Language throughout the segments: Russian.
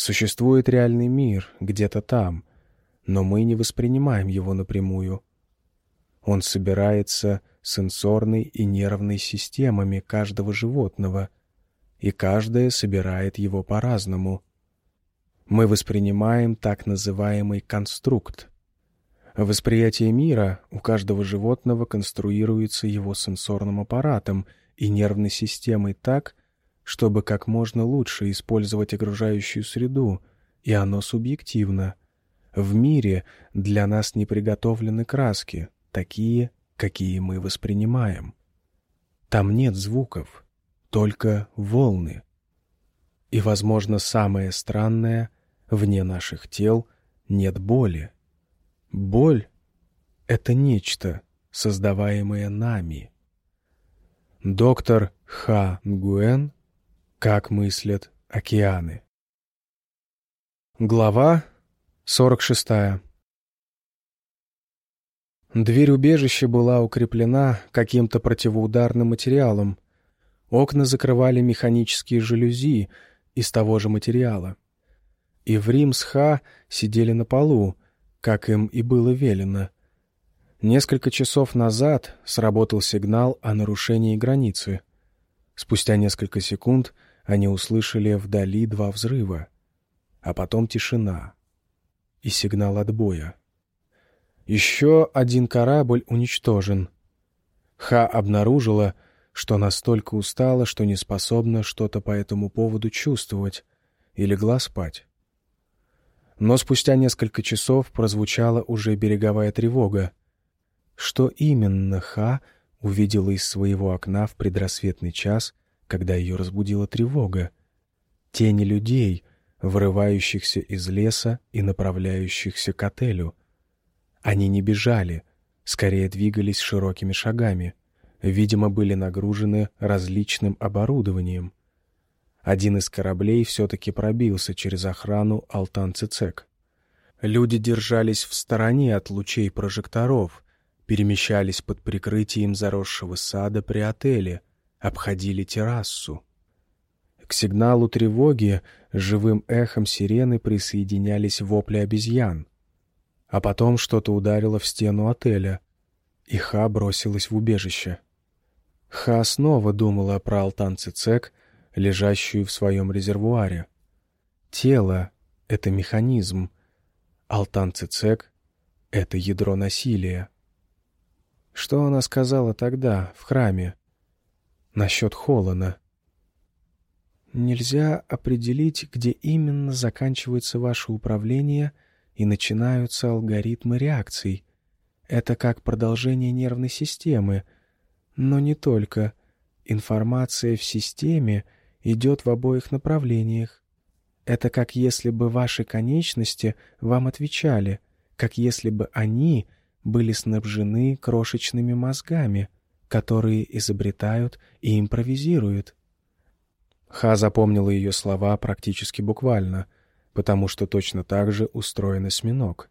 Существует реальный мир где-то там, но мы не воспринимаем его напрямую. Он собирается сенсорной и нервной системами каждого животного, и каждое собирает его по-разному. Мы воспринимаем так называемый конструкт. Восприятие мира у каждого животного конструируется его сенсорным аппаратом и нервной системой так, чтобы как можно лучше использовать окружающую среду, и оно субъективно. В мире для нас не приготовлены краски, такие, какие мы воспринимаем. Там нет звуков, только волны. И, возможно, самое странное — вне наших тел нет боли. Боль — это нечто, создаваемое нами. Доктор Ха Нгуэн «Как мыслят океаны». Глава 46 Дверь убежища была укреплена каким-то противоударным материалом. Окна закрывали механические жалюзи из того же материала. И в Рим с Ха сидели на полу, как им и было велено. Несколько часов назад сработал сигнал о нарушении границы. Спустя несколько секунд они услышали вдали два взрыва, а потом тишина и сигнал отбоя. Еще один корабль уничтожен. Ха обнаружила, что настолько устала, что не способна что-то по этому поводу чувствовать, и легла спать. Но спустя несколько часов прозвучала уже береговая тревога. Что именно Ха увидела из своего окна в предрассветный час, когда ее разбудила тревога? Тени людей, вырывающихся из леса и направляющихся к отелю — они не бежали, скорее двигались широкими шагами. Видимо, были нагружены различным оборудованием. Один из кораблей все-таки пробился через охрану Алтан-Цицек. Люди держались в стороне от лучей прожекторов, перемещались под прикрытием заросшего сада при отеле, обходили террасу. К сигналу тревоги живым эхом сирены присоединялись вопли обезьян. А потом что-то ударило в стену отеля, и Ха бросилась в убежище. Ха снова думала про Алтан Цицек, лежащую в своем резервуаре. Тело — это механизм, Алтан Цицек — это ядро насилия. Что она сказала тогда, в храме? Насчет Холлана. Нельзя определить, где именно заканчивается ваше управление — и начинаются алгоритмы реакций. Это как продолжение нервной системы, но не только. Информация в системе идет в обоих направлениях. Это как если бы ваши конечности вам отвечали, как если бы они были снабжены крошечными мозгами, которые изобретают и импровизируют. Ха запомнила ее слова практически буквально — потому что точно так же устроен осьминог.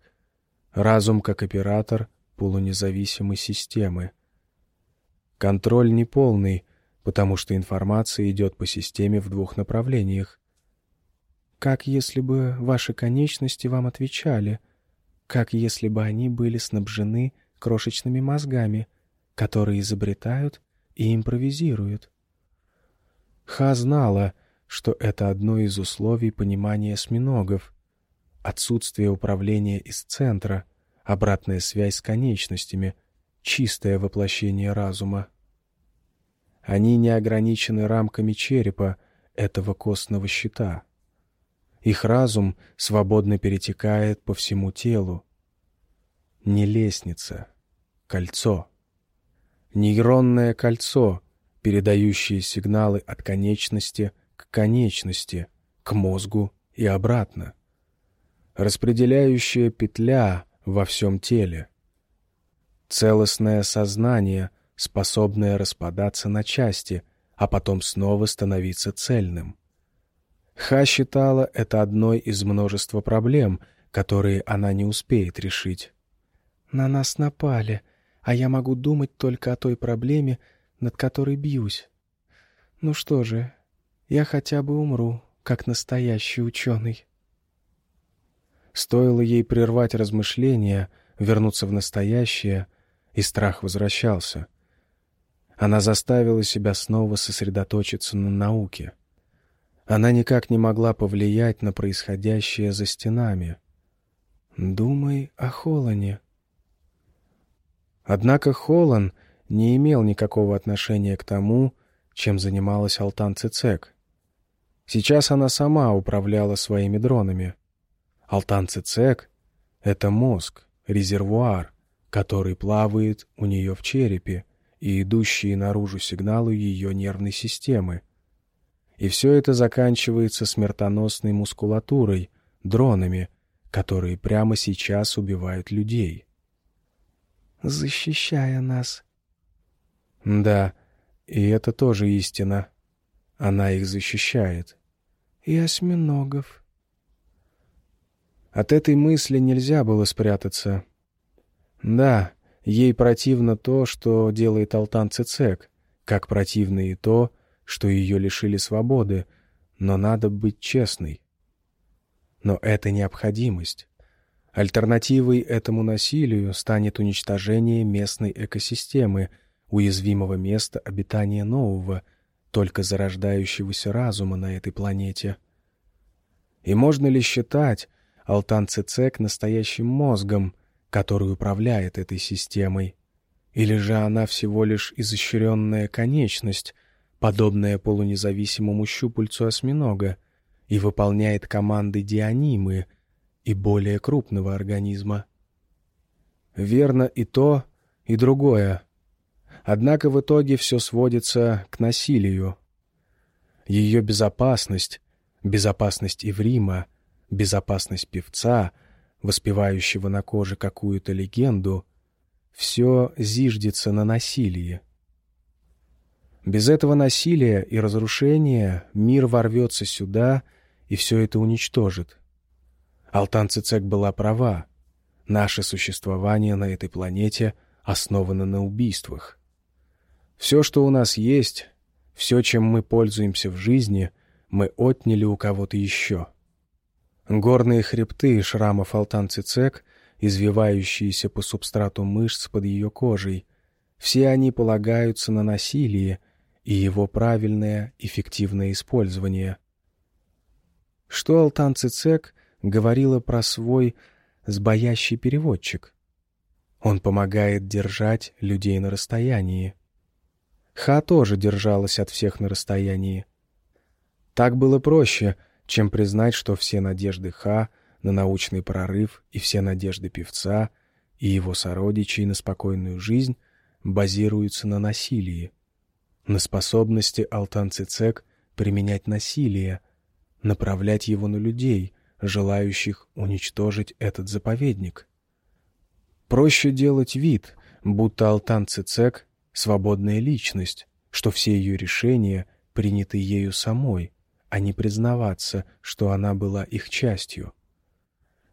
Разум как оператор полунезависимой системы. Контроль неполный, потому что информация идет по системе в двух направлениях. Как если бы ваши конечности вам отвечали, как если бы они были снабжены крошечными мозгами, которые изобретают и импровизируют. Ха знала, что это одно из условий понимания осьминогов. Отсутствие управления из центра, обратная связь с конечностями, чистое воплощение разума. Они не ограничены рамками черепа этого костного щита. Их разум свободно перетекает по всему телу. Не лестница, кольцо. Нейронное кольцо, передающее сигналы от конечности к конечности, к мозгу и обратно. Распределяющая петля во всем теле. Целостное сознание, способное распадаться на части, а потом снова становиться цельным. Ха считала это одной из множества проблем, которые она не успеет решить. «На нас напали, а я могу думать только о той проблеме, над которой бьюсь. Ну что же, я хотя бы умру, как настоящий ученый. Стоило ей прервать размышления, вернуться в настоящее, и страх возвращался. Она заставила себя снова сосредоточиться на науке. Она никак не могла повлиять на происходящее за стенами. «Думай о Холлане». Однако Холлан не имел никакого отношения к тому, чем занималась Алтан Цицек. Сейчас она сама управляла своими дронами. Алтан Цицек — это мозг, резервуар, который плавает у нее в черепе и идущие наружу сигналы ее нервной системы. И все это заканчивается смертоносной мускулатурой, дронами, которые прямо сейчас убивают людей. «Защищая нас». «Да, и это тоже истина. Она их защищает». «И осьминогов». От этой мысли нельзя было спрятаться. Да, ей противно то, что делает Алтан Цицек, как противно и то, что ее лишили свободы, но надо быть честной. Но это необходимость. Альтернативой этому насилию станет уничтожение местной экосистемы, уязвимого места обитания нового, только зарождающегося разума на этой планете. И можно ли считать Алтан Цицек настоящим мозгом, который управляет этой системой? Или же она всего лишь изощренная конечность, подобная полунезависимому щупальцу осьминога, и выполняет команды дионимы и более крупного организма. Верно и то, и другое. Однако в итоге все сводится к насилию. Ее безопасность, безопасность Иврима, безопасность певца, воспевающего на коже какую-то легенду, все зиждется на насилии. Без этого насилия и разрушения мир ворвется сюда и все это уничтожит. Алтан Цицек была права. Наше существование на этой планете основано на убийствах. Все, что у нас есть, все, чем мы пользуемся в жизни, мы отняли у кого-то еще. Горные хребты шрамов Алтан Цицек, извивающиеся по субстрату мышц под ее кожей, все они полагаются на насилие, и его правильное, эффективное использование. Что Алтан Цицек говорила про свой сбоящий переводчик? Он помогает держать людей на расстоянии. Ха тоже держалась от всех на расстоянии. Так было проще, чем признать, что все надежды Ха на научный прорыв и все надежды певца и его сородичей на спокойную жизнь базируются на насилии на способности Алтан-Цицек применять насилие, направлять его на людей, желающих уничтожить этот заповедник. Проще делать вид, будто Алтан-Цицек — свободная личность, что все ее решения приняты ею самой, а не признаваться, что она была их частью.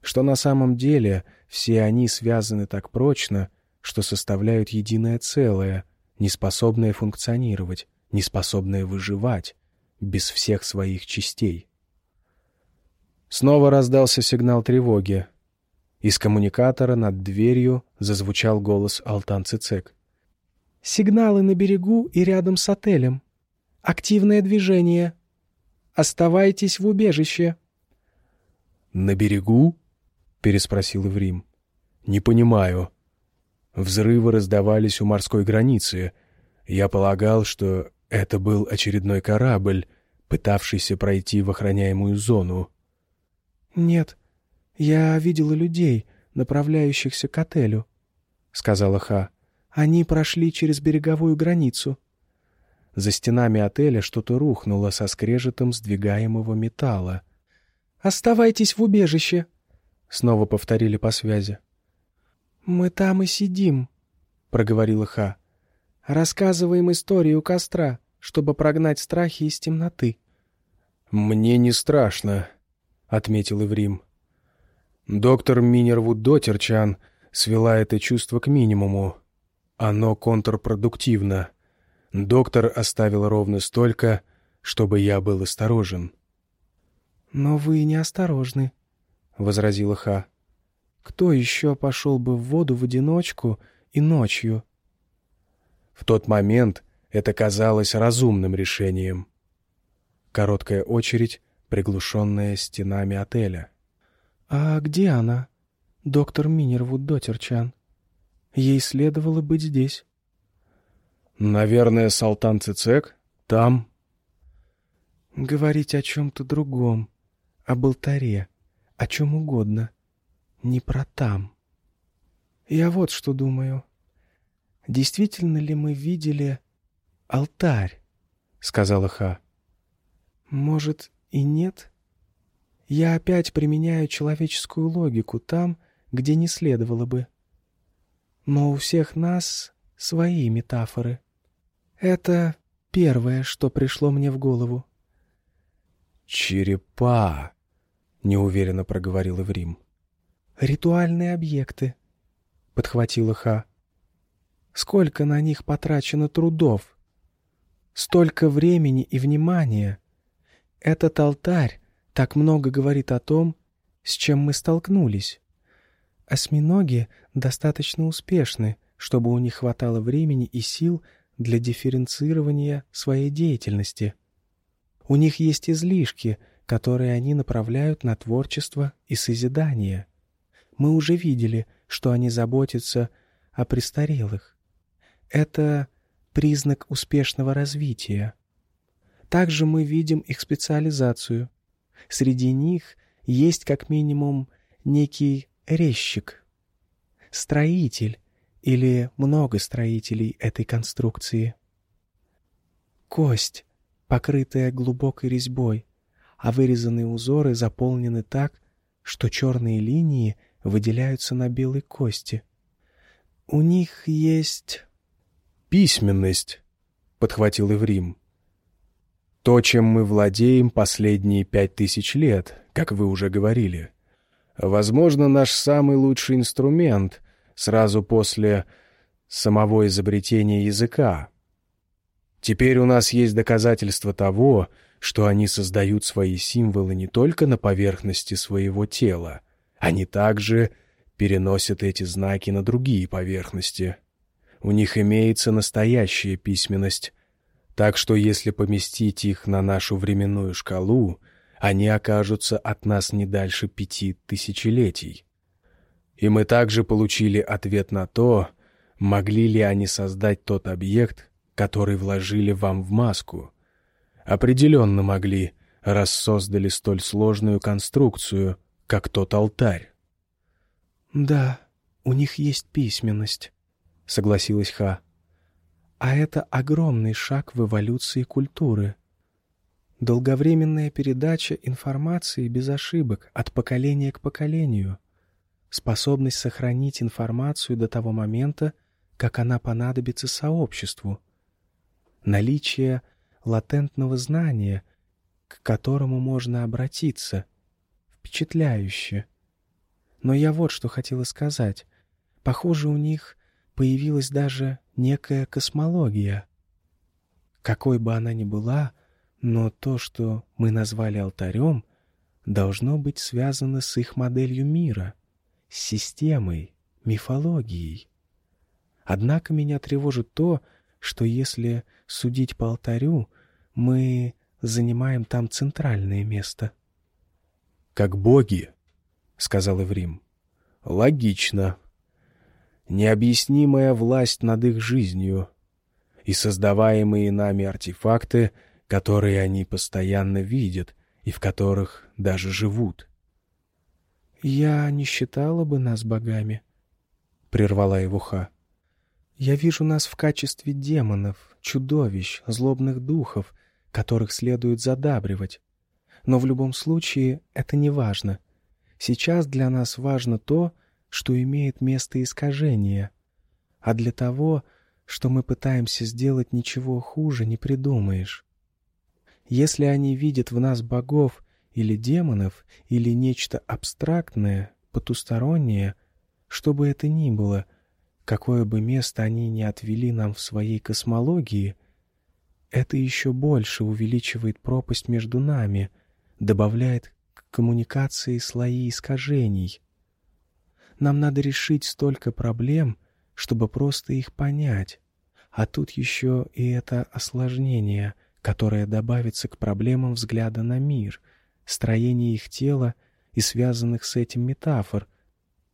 Что на самом деле все они связаны так прочно, что составляют единое целое — неспособное функционировать, неспособное выживать без всех своих частей. Снова раздался сигнал тревоги. Из коммуникатора над дверью зазвучал голос Алтан Цицек. «Сигналы на берегу и рядом с отелем. Активное движение. Оставайтесь в убежище». «На берегу?» — переспросил Иврим. «Не понимаю». Взрывы раздавались у морской границы. Я полагал, что это был очередной корабль, пытавшийся пройти в охраняемую зону. «Нет, я видела людей, направляющихся к отелю», — сказала Ха. «Они прошли через береговую границу». За стенами отеля что-то рухнуло со скрежетом сдвигаемого металла. «Оставайтесь в убежище», — снова повторили по связи. «Мы там и сидим», — проговорила Ха. «Рассказываем историю костра, чтобы прогнать страхи из темноты». «Мне не страшно», — отметил Иврим. «Доктор Минервуд Дотерчан свела это чувство к минимуму. Оно контрпродуктивно. Доктор оставил ровно столько, чтобы я был осторожен». «Но вы неосторожны», —— возразила Ха. «Кто еще пошел бы в воду в одиночку и ночью?» В тот момент это казалось разумным решением. Короткая очередь, приглушенная стенами отеля. «А где она, доктор Минервуд Дотерчан? Ей следовало быть здесь». «Наверное, Салтан Цицек? Там?» «Говорить о чем-то другом, об алтаре, о чем угодно, не про там. Я вот что думаю. Действительно ли мы видели алтарь?» — сказала Ха. Может, и нет? Я опять применяю человеческую логику там, где не следовало бы. Но у всех нас свои метафоры. Это первое, что пришло мне в голову. «Черепа!» — неуверенно проговорил Эврим. «Ритуальные объекты», — подхватила Ха. «Сколько на них потрачено трудов! Столько времени и внимания!» Этот алтарь так много говорит о том, с чем мы столкнулись. Осьминоги достаточно успешны, чтобы у них хватало времени и сил для дифференцирования своей деятельности. У них есть излишки, которые они направляют на творчество и созидание. Мы уже видели, что они заботятся о престарелых. Это признак успешного развития. Также мы видим их специализацию. Среди них есть как минимум некий резчик, строитель или много строителей этой конструкции. Кость, покрытая глубокой резьбой, а вырезанные узоры заполнены так, что черные линии выделяются на белой кости. У них есть... «Письменность», — подхватил Иврим. То, чем мы владеем последние пять тысяч лет, как вы уже говорили. Возможно, наш самый лучший инструмент сразу после самого изобретения языка. Теперь у нас есть доказательства того, что они создают свои символы не только на поверхности своего тела, они также переносят эти знаки на другие поверхности. У них имеется настоящая письменность, так что если поместить их на нашу временную шкалу, они окажутся от нас не дальше пяти тысячелетий. И мы также получили ответ на то, могли ли они создать тот объект, который вложили вам в маску. Определенно могли, раз создали столь сложную конструкцию, как тот алтарь. «Да, у них есть письменность», — согласилась Ха. А это огромный шаг в эволюции культуры. Долговременная передача информации без ошибок от поколения к поколению. Способность сохранить информацию до того момента, как она понадобится сообществу. Наличие латентного знания, к которому можно обратиться. Впечатляюще. Но я вот что хотела сказать. Похоже, у них появилась даже некая космология. Какой бы она ни была, но то, что мы назвали алтарем, должно быть связано с их моделью мира, с системой, мифологией. Однако меня тревожит то, что если судить по алтарю, мы занимаем там центральное место. «Как боги», — сказал Эврим. «Логично», необъяснимая власть над их жизнью и создаваемые нами артефакты, которые они постоянно видят и в которых даже живут. «Я не считала бы нас богами», — прервала его Ха. «Я вижу нас в качестве демонов, чудовищ, злобных духов, которых следует задабривать. Но в любом случае это не важно. Сейчас для нас важно то, что имеет место искажение, а для того, что мы пытаемся сделать, ничего хуже не придумаешь. Если они видят в нас богов или демонов, или нечто абстрактное, потустороннее, что бы это ни было, какое бы место они ни отвели нам в своей космологии, это еще больше увеличивает пропасть между нами, добавляет их коммуникации слои искажений. Нам надо решить столько проблем, чтобы просто их понять. А тут еще и это осложнение, которое добавится к проблемам взгляда на мир, строение их тела и связанных с этим метафор,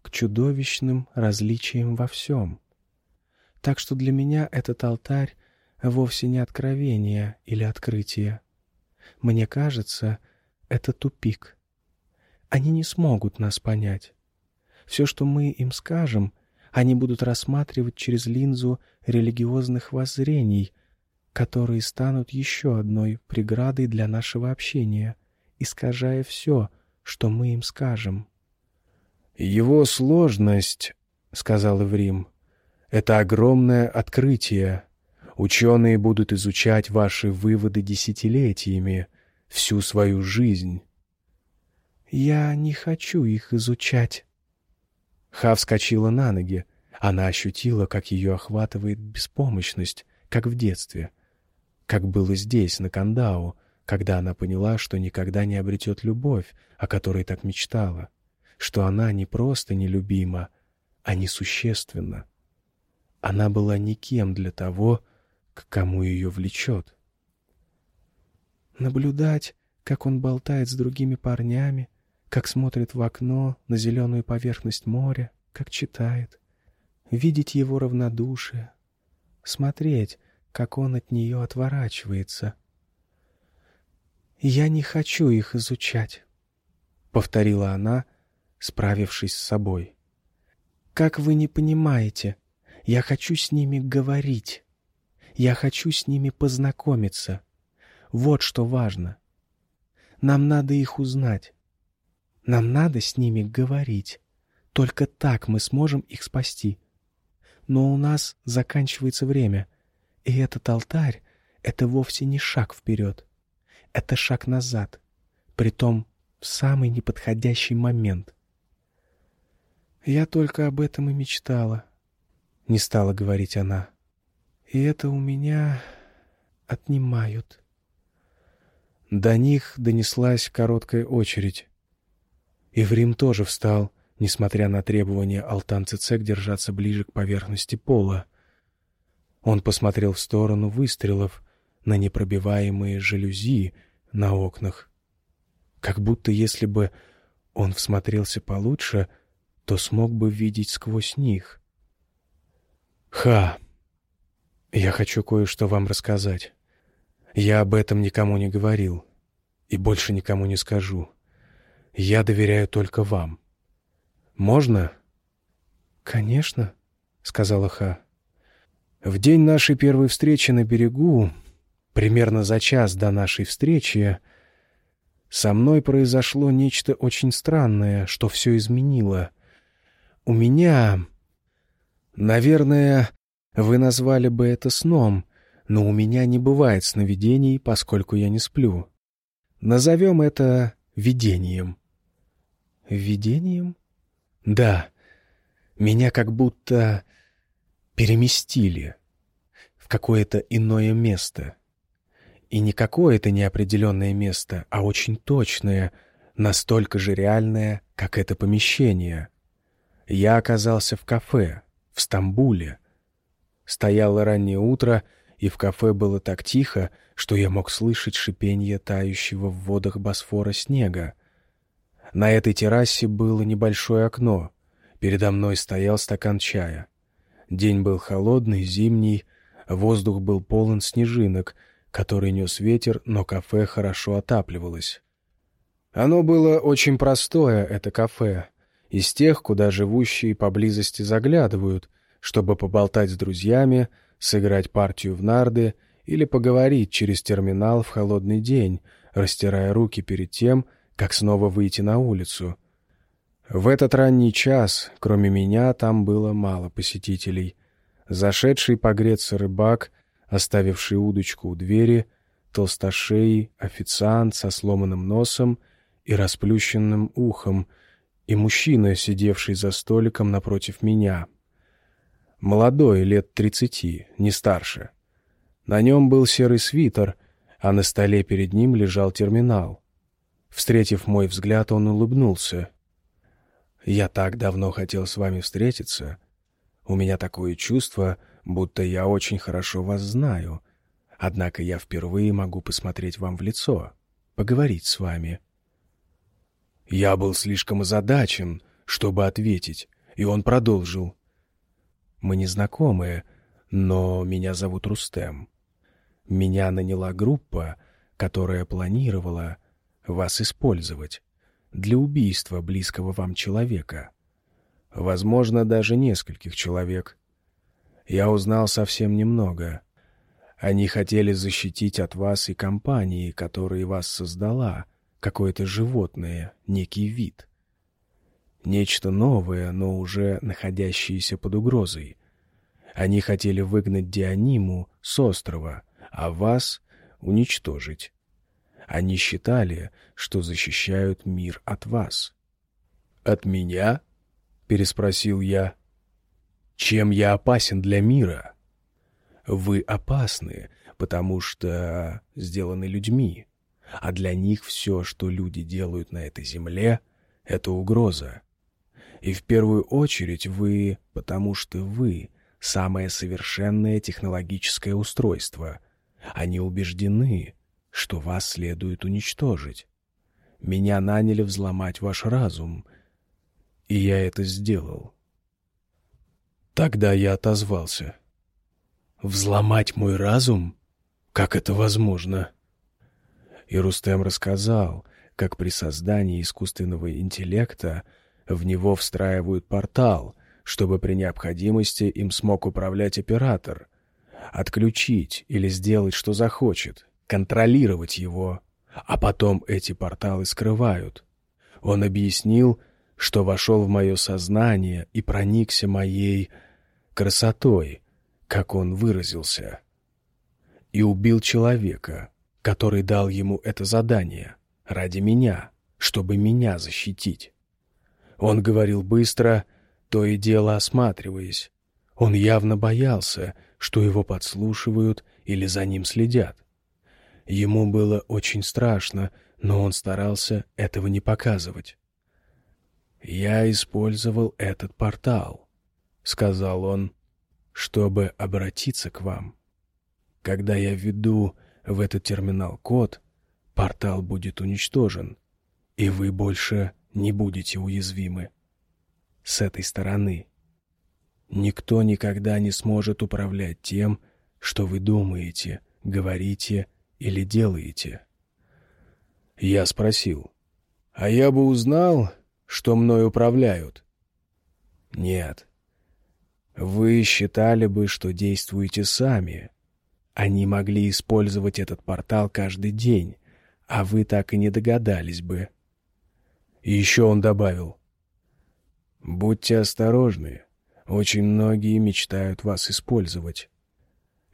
к чудовищным различиям во всем. Так что для меня этот алтарь вовсе не откровение или открытие. Мне кажется, это тупик. Они не смогут нас понять. Все, что мы им скажем, они будут рассматривать через линзу религиозных воззрений, которые станут еще одной преградой для нашего общения, искажая все, что мы им скажем. «Его сложность, — сказал Эврим, — это огромное открытие. Ученые будут изучать ваши выводы десятилетиями, всю свою жизнь». «Я не хочу их изучать», Ха вскочила на ноги. Она ощутила, как ее охватывает беспомощность, как в детстве. Как было здесь, на Кандау, когда она поняла, что никогда не обретет любовь, о которой так мечтала, что она не просто нелюбима, а несущественна. Она была никем для того, к кому ее влечет. Наблюдать, как он болтает с другими парнями, как смотрит в окно на зеленую поверхность моря, как читает, видеть его равнодушие, смотреть, как он от нее отворачивается. «Я не хочу их изучать», — повторила она, справившись с собой. «Как вы не понимаете, я хочу с ними говорить. Я хочу с ними познакомиться. Вот что важно. Нам надо их узнать. Нам надо с ними говорить. Только так мы сможем их спасти. Но у нас заканчивается время, и этот алтарь — это вовсе не шаг вперед. Это шаг назад, притом в самый неподходящий момент. «Я только об этом и мечтала», — не стала говорить она. «И это у меня отнимают». До них донеслась короткая очередь. Иврим тоже встал, несмотря на требование Алтан Цицек держаться ближе к поверхности пола. Он посмотрел в сторону выстрелов, на непробиваемые жалюзи на окнах. Как будто если бы он всмотрелся получше, то смог бы видеть сквозь них. «Ха! Я хочу кое-что вам рассказать. Я об этом никому не говорил и больше никому не скажу. Я доверяю только вам. Можно?» «Конечно», — сказала Ха. «В день нашей первой встречи на берегу, примерно за час до нашей встречи, со мной произошло нечто очень странное, что все изменило. У меня... Наверное, вы назвали бы это сном, но у меня не бывает сновидений, поскольку я не сплю. Назовем это видением. Видением? Да. Меня как будто переместили в какое-то иное место. И не какое-то неопределенное место, а очень точное, настолько же реальное, как это помещение. Я оказался в кафе, в Стамбуле. Стояло раннее утро, и в кафе было так тихо, что я мог слышать шипение тающего в водах Босфора снега. На этой террасе было небольшое окно. Передо мной стоял стакан чая. День был холодный, зимний, воздух был полон снежинок, который нес ветер, но кафе хорошо отапливалось. Оно было очень простое, это кафе, из тех, куда живущие поблизости заглядывают, чтобы поболтать с друзьями, сыграть партию в нарды или поговорить через терминал в холодный день, растирая руки перед тем, как снова выйти на улицу. В этот ранний час, кроме меня, там было мало посетителей. Зашедший погреться рыбак, оставивший удочку у двери, толстошей, официант со сломанным носом и расплющенным ухом, и мужчина, сидевший за столиком напротив меня. Молодой, лет тридцати, не старше. На нем был серый свитер, а на столе перед ним лежал терминал. Встретив мой взгляд, он улыбнулся. «Я так давно хотел с вами встретиться. У меня такое чувство, будто я очень хорошо вас знаю. Однако я впервые могу посмотреть вам в лицо, поговорить с вами». Я был слишком озадачен, чтобы ответить, и он продолжил. «Мы не знакомы, но меня зовут Рустем. Меня наняла группа, которая планировала вас использовать для убийства близкого вам человека. Возможно, даже нескольких человек. Я узнал совсем немного. Они хотели защитить от вас и компании, которая вас создала, какое-то животное, некий вид. Нечто новое, но уже находящееся под угрозой. Они хотели выгнать Диониму с острова, а вас уничтожить. Они считали, что защищают мир от вас. «От меня?» — переспросил я. «Чем я опасен для мира?» «Вы опасны, потому что сделаны людьми, а для них все, что люди делают на этой земле, — это угроза. И в первую очередь вы, потому что вы — самое совершенное технологическое устройство. Они убеждены, что вас следует уничтожить. Меня наняли взломать ваш разум, и я это сделал. Тогда я отозвался. «Взломать мой разум? Как это возможно?» И Рустем рассказал, как при создании искусственного интеллекта в него встраивают портал, чтобы при необходимости им смог управлять оператор, отключить или сделать, что захочет, контролировать его, а потом эти порталы скрывают. Он объяснил, что вошел в мое сознание и проникся моей красотой, как он выразился, и убил человека, который дал ему это задание, ради меня, чтобы меня защитить. Он говорил быстро, то и дело осматриваясь. Он явно боялся, что его подслушивают или за ним следят. Ему было очень страшно, но он старался этого не показывать. «Я использовал этот портал», — сказал он, — «чтобы обратиться к вам. Когда я введу в этот терминал код, портал будет уничтожен, и вы больше не будете уязвимы. С этой стороны. Никто никогда не сможет управлять тем, что вы думаете, говорите или делаете?» Я спросил, «А я бы узнал, что мной управляют?» «Нет. Вы считали бы, что действуете сами. Они могли использовать этот портал каждый день, а вы так и не догадались бы». И еще он добавил, «Будьте осторожны, очень многие мечтают вас использовать.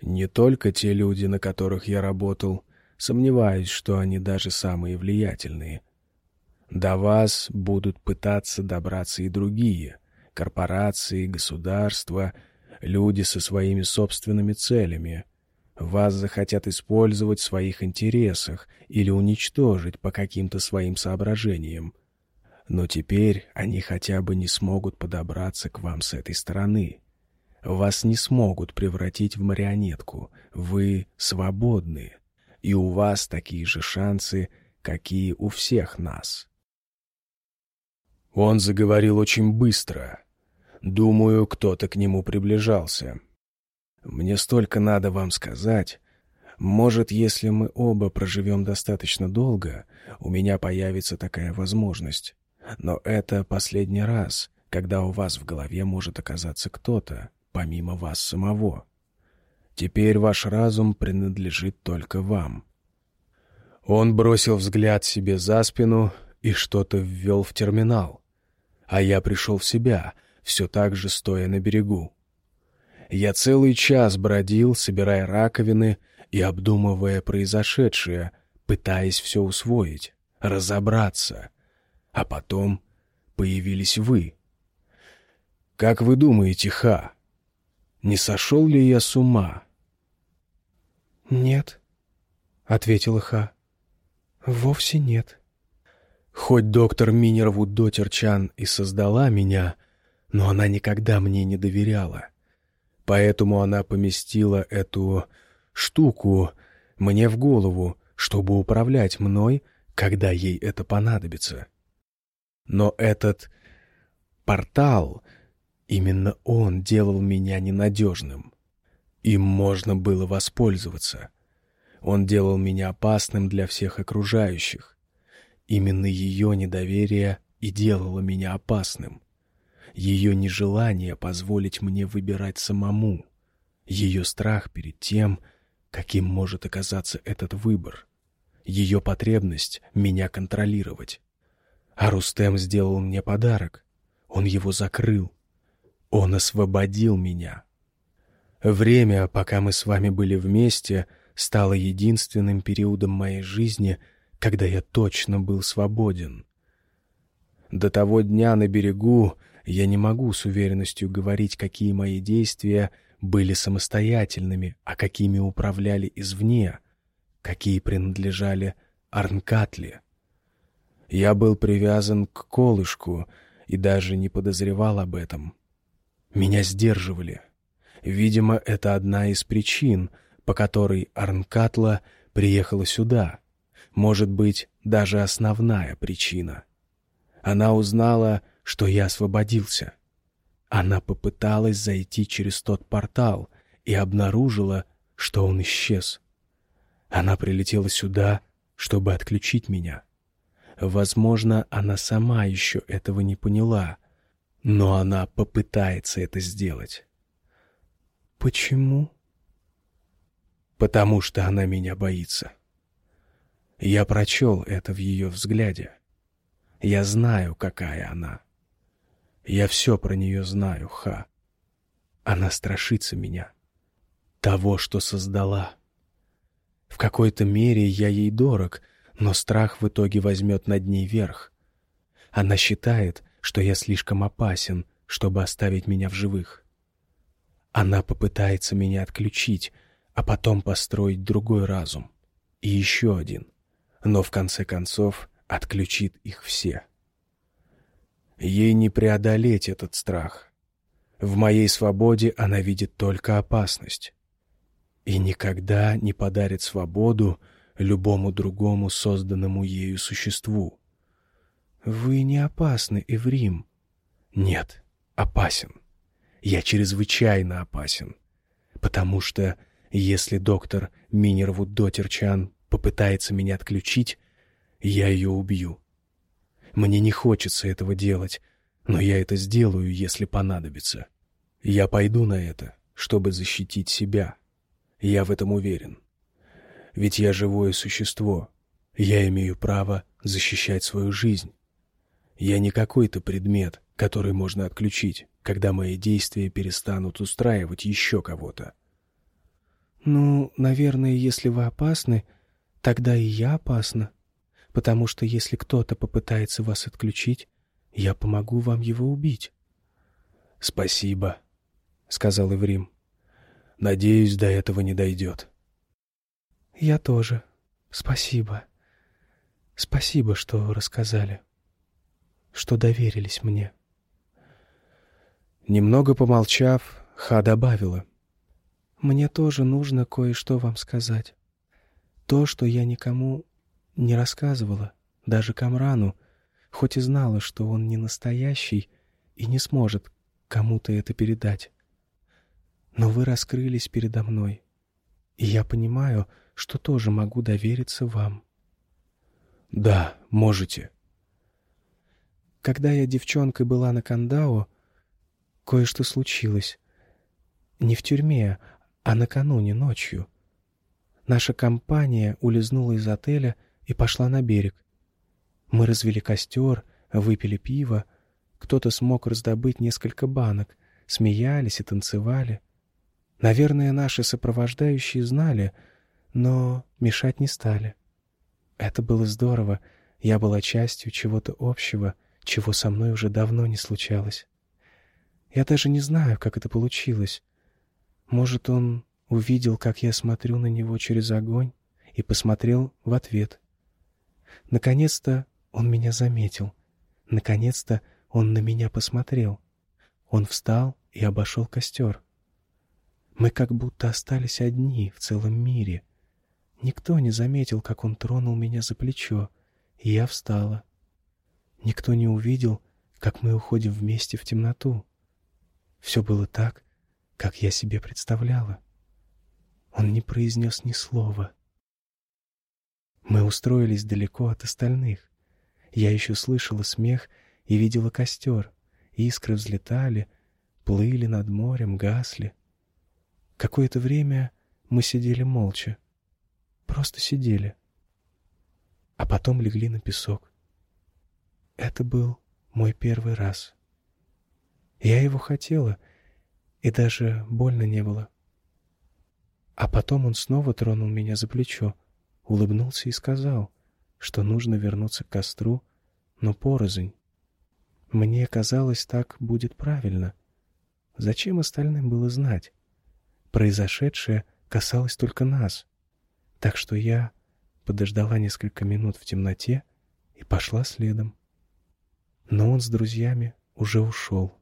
Не только те люди, на которых я работал, сомневаюсь, что они даже самые влиятельные. До вас будут пытаться добраться и другие — корпорации, государства, люди со своими собственными целями. Вас захотят использовать в своих интересах или уничтожить по каким-то своим соображениям. Но теперь они хотя бы не смогут подобраться к вам с этой стороны. Вас не смогут превратить в марионетку. Вы свободны, и у вас такие же шансы, какие у всех нас. Он заговорил очень быстро. Думаю, кто-то к нему приближался. Мне столько надо вам сказать. Может, если мы оба проживем достаточно долго, у меня появится такая возможность. Но это последний раз, когда у вас в голове может оказаться кто-то, помимо вас самого. Теперь ваш разум принадлежит только вам. Он бросил взгляд себе за спину и что-то ввел в терминал. А я пришел в себя, все так же стоя на берегу. Я целый час бродил, собирая раковины и обдумывая произошедшее, пытаясь все усвоить, разобраться. А потом появились вы. Как вы думаете, Ха, не сошел ли я с ума? — Нет, — ответила Ха. — Вовсе нет. Хоть доктор Минервуд Дотерчан и создала меня, но она никогда мне не доверяла. Поэтому она поместила эту штуку мне в голову, чтобы управлять мной, когда ей это понадобится. Но этот портал, именно он делал меня ненадежным. Им можно было воспользоваться. Он делал меня опасным для всех окружающих. Именно ее недоверие и делало меня опасным. Ее нежелание позволить мне выбирать самому. Ее страх перед тем, каким может оказаться этот выбор. Ее потребность меня контролировать. А Рустем сделал мне подарок. Он его закрыл. Он освободил меня. Время, пока мы с вами были вместе, стало единственным периодом моей жизни — когда я точно был свободен. До того дня на берегу я не могу с уверенностью говорить, какие мои действия были самостоятельными, а какими управляли извне, какие принадлежали Арнкатле. Я был привязан к колышку и даже не подозревал об этом. Меня сдерживали. Видимо, это одна из причин, по которой Арнкатла приехала сюда — может быть, даже основная причина. Она узнала, что я освободился. Она попыталась зайти через тот портал и обнаружила, что он исчез. Она прилетела сюда, чтобы отключить меня. Возможно, она сама еще этого не поняла, но она попытается это сделать. Почему? Потому что она меня боится. Я прочел это в ее взгляде. Я знаю, какая она. Я все про нее знаю, Ха. Она страшится меня. Того, что создала. В какой-то мере я ей дорог, но страх в итоге возьмет над ней верх. Она считает, что я слишком опасен, чтобы оставить меня в живых. Она попытается меня отключить, а потом построить другой разум. И еще один — но в конце концов отключит их все. Ей не преодолеть этот страх. В моей свободе она видит только опасность. И никогда не подарит свободу любому другому созданному ею существу. «Вы не опасны, Эврим». «Нет, опасен. Я чрезвычайно опасен. Потому что, если доктор Минервуд Дотерчан попытается меня отключить, я ее убью. Мне не хочется этого делать, но я это сделаю, если понадобится. Я пойду на это, чтобы защитить себя. Я в этом уверен. Ведь я живое существо. Я имею право защищать свою жизнь. Я не какой-то предмет, который можно отключить, когда мои действия перестанут устраивать еще кого-то. «Ну, наверное, если вы опасны, Тогда и я опасна, потому что если кто-то попытается вас отключить, я помогу вам его убить. — Спасибо, — сказал Иврим. — Надеюсь, до этого не дойдет. — Я тоже. Спасибо. Спасибо, что рассказали, что доверились мне. Немного помолчав, Ха добавила. — Мне тоже нужно кое-что вам сказать. То, что я никому не рассказывала, даже Камрану, хоть и знала, что он не настоящий и не сможет кому-то это передать. Но вы раскрылись передо мной, и я понимаю, что тоже могу довериться вам. Да, можете. Когда я девчонкой была на Кандао, кое-что случилось. Не в тюрьме, а накануне ночью — Наша компания улизнула из отеля и пошла на берег. Мы развели костер, выпили пиво, кто-то смог раздобыть несколько банок, смеялись и танцевали. Наверное, наши сопровождающие знали, но мешать не стали. Это было здорово, я была частью чего-то общего, чего со мной уже давно не случалось. Я даже не знаю, как это получилось. Может, он увидел, как я смотрю на него через огонь, и посмотрел в ответ. Наконец-то Он меня заметил. Наконец-то он на меня посмотрел. Он встал и обошел костер. Мы как будто остались одни в целом мире. Никто не заметил, как он тронул меня за плечо, и я встала. Никто не увидел, как мы уходим вместе в темноту. Все было так, как я себе представляла. Он не произнес ни слова. Мы устроились далеко от остальных. Я еще слышала смех и видела костер. Искры взлетали, плыли над морем, гасли. Какое-то время мы сидели молча. Просто сидели. А потом легли на песок. Это был мой первый раз. Я его хотела, и даже больно не было. А потом он снова тронул меня за плечо, улыбнулся и сказал, что нужно вернуться к костру, но порознь. Мне казалось, так будет правильно. Зачем остальным было знать? Произошедшее касалось только нас. Так что я подождала несколько минут в темноте и пошла следом. Но он с друзьями уже ушел.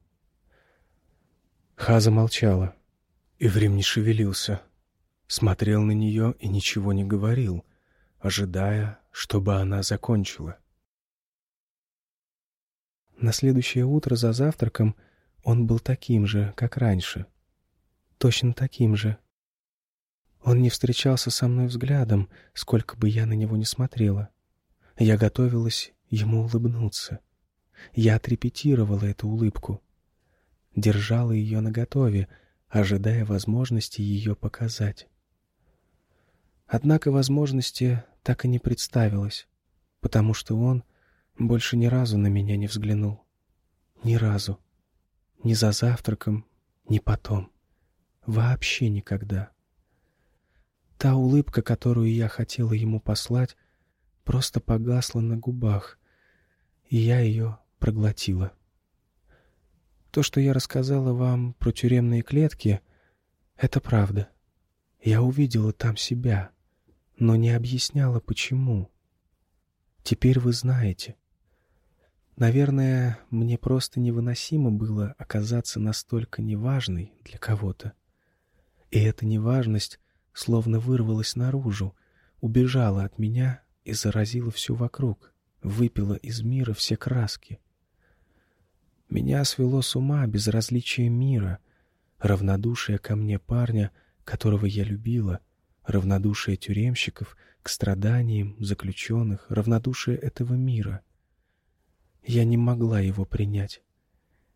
Хаза молчала. Иврим не шевелился. Смотрел на нее и ничего не говорил, ожидая, чтобы она закончила. На следующее утро за завтраком он был таким же, как раньше. Точно таким же. Он не встречался со мной взглядом, сколько бы я на него не смотрела. Я готовилась ему улыбнуться. Я отрепетировала эту улыбку. Держала ее наготове, ожидая возможности ее показать. Однако возможности так и не представилось, потому что он больше ни разу на меня не взглянул. Ни разу. Ни за завтраком, ни потом. Вообще никогда. Та улыбка, которую я хотела ему послать, просто погасла на губах, и я ее проглотила. То, что я рассказала вам про тюремные клетки, это правда. Я увидела там себя, но не объясняла, почему. Теперь вы знаете. Наверное, мне просто невыносимо было оказаться настолько неважной для кого-то. И эта неважность словно вырвалась наружу, убежала от меня и заразила все вокруг, выпила из мира все краски. Меня свело с ума безразличие мира, равнодушие ко мне парня, которого я любила, равнодушие тюремщиков к страданиям заключенных, равнодушие этого мира — я не могла его принять.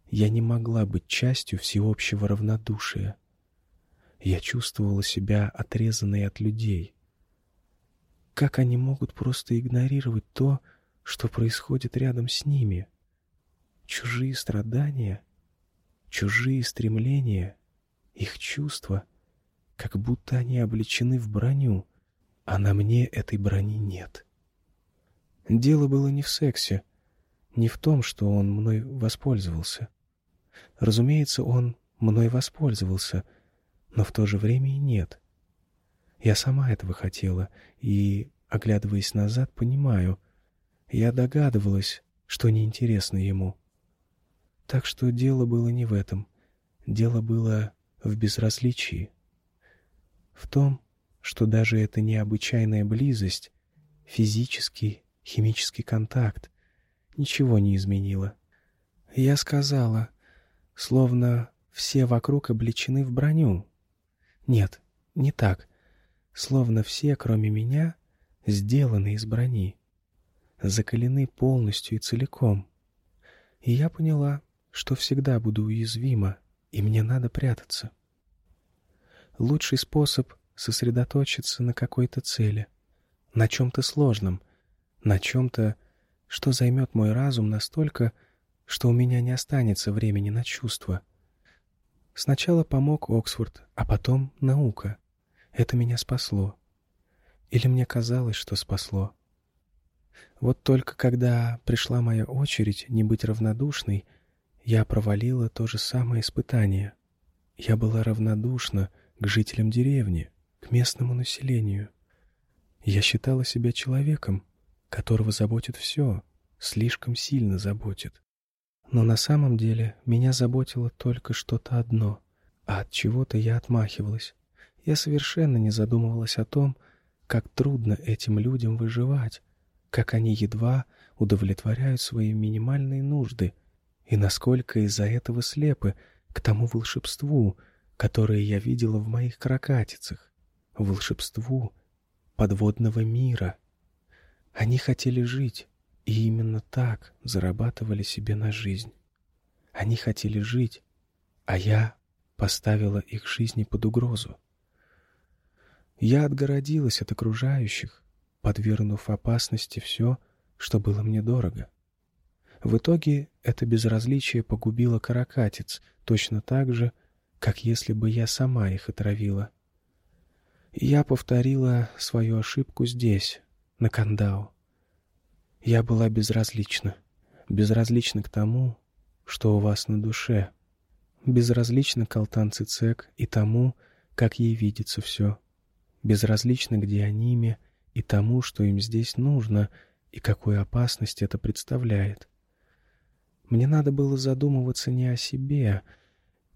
Я не могла быть частью всеобщего равнодушия. Я чувствовала себя отрезанной от людей. Как они могут просто игнорировать то, что происходит рядом с ними? Чужие страдания, чужие стремления, их чувства, как будто они облечены в броню, а на мне этой брони нет. Дело было не в сексе, не в том, что он мной воспользовался. Разумеется, он мной воспользовался, но в то же время и нет. Я сама этого хотела, и, оглядываясь назад, понимаю, я догадывалась, что неинтересно ему. Так что дело было не в этом. Дело было в безразличии. В том, что даже эта необычайная близость, физический, химический контакт, ничего не изменило. Я сказала, словно все вокруг облечены в броню. Нет, не так. Словно все, кроме меня, сделаны из брони. Закалены полностью и целиком. И я поняла, что всегда буду уязвима, и мне надо прятаться. Лучший способ — сосредоточиться на какой-то цели, на чем-то сложном, на чем-то, что займет мой разум настолько, что у меня не останется времени на чувства. Сначала помог Оксфорд, а потом наука. Это меня спасло. Или мне казалось, что спасло. Вот только когда пришла моя очередь не быть равнодушной, я провалила то же самое испытание. Я была равнодушна к жителям деревни, к местному населению. Я считала себя человеком, которого заботит все, слишком сильно заботит. Но на самом деле меня заботило только что-то одно, а от чего-то я отмахивалась. Я совершенно не задумывалась о том, как трудно этим людям выживать, как они едва удовлетворяют свои минимальные нужды и насколько из-за этого слепы к тому волшебству, которое я видела в моих крокатицах, волшебству подводного мира. Они хотели жить, и именно так зарабатывали себе на жизнь. Они хотели жить, а я поставила их жизни под угрозу. Я отгородилась от окружающих, подвергнув опасности все, что было мне дорого. В итоге это безразличие погубило каракатиц точно так же, как если бы я сама их отравила. Я повторила свою ошибку здесь, на Кандау. Я была безразлична. Безразлична к тому, что у вас на душе. Безразлична к Алтан Цицек и тому, как ей видится все. Безразлична к Диониме и тому, что им здесь нужно и какую опасность это представляет. Мне надо было задумываться не о себе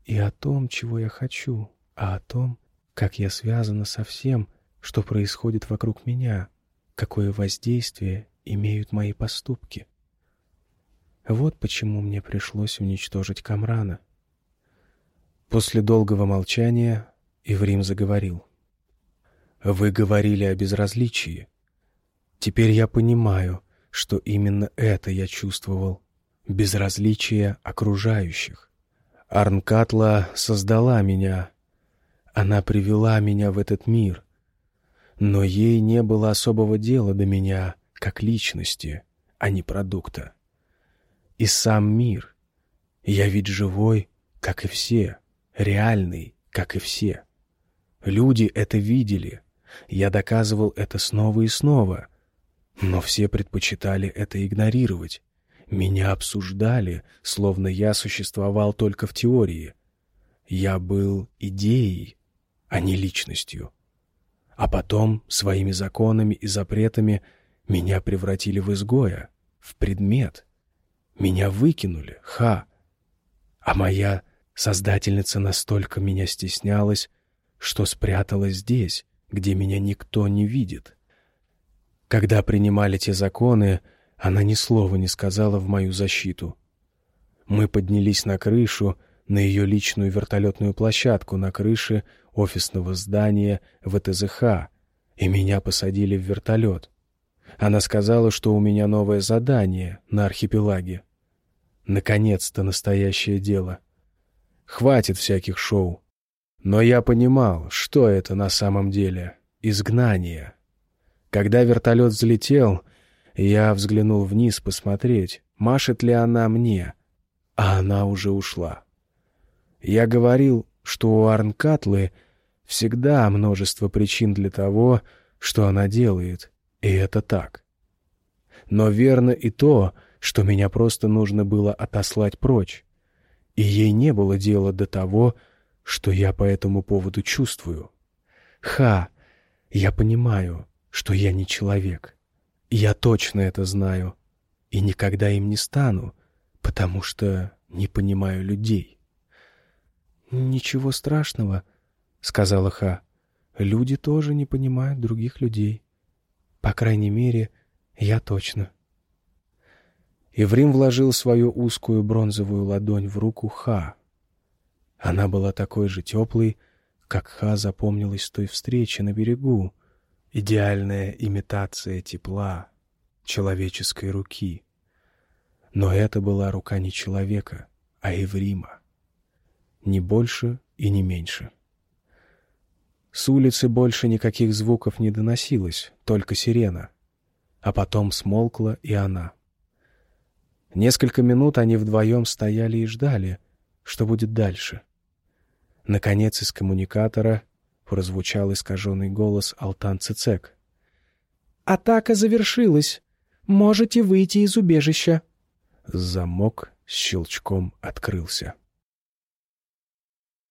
и о том, чего я хочу, а о том, как я связана со всем, что происходит вокруг меня, какое воздействие имеют мои поступки. Вот почему мне пришлось уничтожить Камрана. После долгого молчания Иврим заговорил. «Вы говорили о безразличии. Теперь я понимаю, что именно это я чувствовал. Безразличие окружающих. Арнкатла создала меня. Она привела меня в этот мир. Но ей не было особого дела до меня — как личности, а не продукта. И сам мир. Я ведь живой, как и все, реальный, как и все. Люди это видели. Я доказывал это снова и снова. Но все предпочитали это игнорировать. Меня обсуждали, словно я существовал только в теории. Я был идеей, а не личностью. А потом своими законами и запретами меня превратили в изгоя, в предмет. Меня выкинули, ха. А моя создательница настолько меня стеснялась, что спряталась здесь, где меня никто не видит. Когда принимали те законы, она ни слова не сказала в мою защиту. Мы поднялись на крышу, на ее личную вертолетную площадку на крыше офисного здания ВТЗХ, и меня посадили в вертолет. Она сказала, что у меня новое задание на архипелаге. Наконец-то настоящее дело. Хватит всяких шоу. Но я понимал, что это на самом деле. Изгнание. Когда вертолет взлетел, я взглянул вниз посмотреть, машет ли она мне, а она уже ушла. Я говорил, что у Арнкатлы всегда множество причин для того, что она делает — и это так. Но верно и то, что меня просто нужно было отослать прочь. И ей не было дела до того, что я по этому поводу чувствую. Ха! Я понимаю, что я не человек. Я точно это знаю. И никогда им не стану, потому что не понимаю людей. «Ничего страшного», — сказала Ха. «Люди тоже не понимают других людей. По крайней мере, я точно. Иврим вложил свою узкую бронзовую ладонь в руку Ха. Она была такой же теплой, как Ха запомнилась с той встречи на берегу. Идеальная имитация тепла, человеческой руки. Но это была рука не человека, а Еврима. Не больше и не меньше. С улицы больше никаких звуков не доносилось, только сирена. А потом смолкла и она. Несколько минут они вдвоем стояли и ждали, что будет дальше. Наконец из коммуникатора прозвучал искаженный голос Алтан Цицек. «Атака завершилась. Можете выйти из убежища». Замок с щелчком открылся.